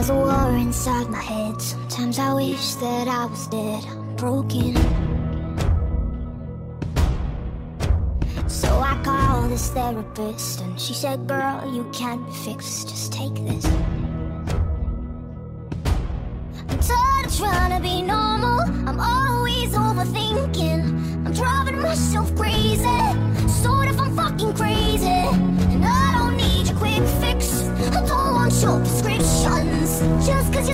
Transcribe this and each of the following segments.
There's a war inside my head. Sometimes I wish that I was dead. I'm broken. So I called this therapist, and she said, Girl, you can't be fixed. Just take this.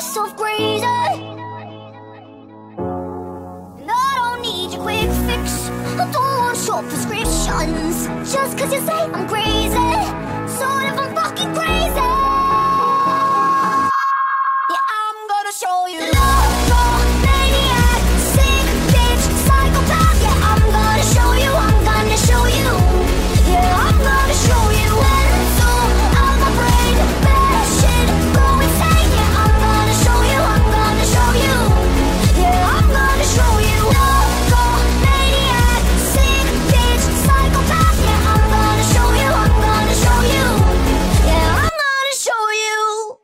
soft razor And I don't need your quick fix. I don't want short prescriptions. Just cause you say I'm crazy.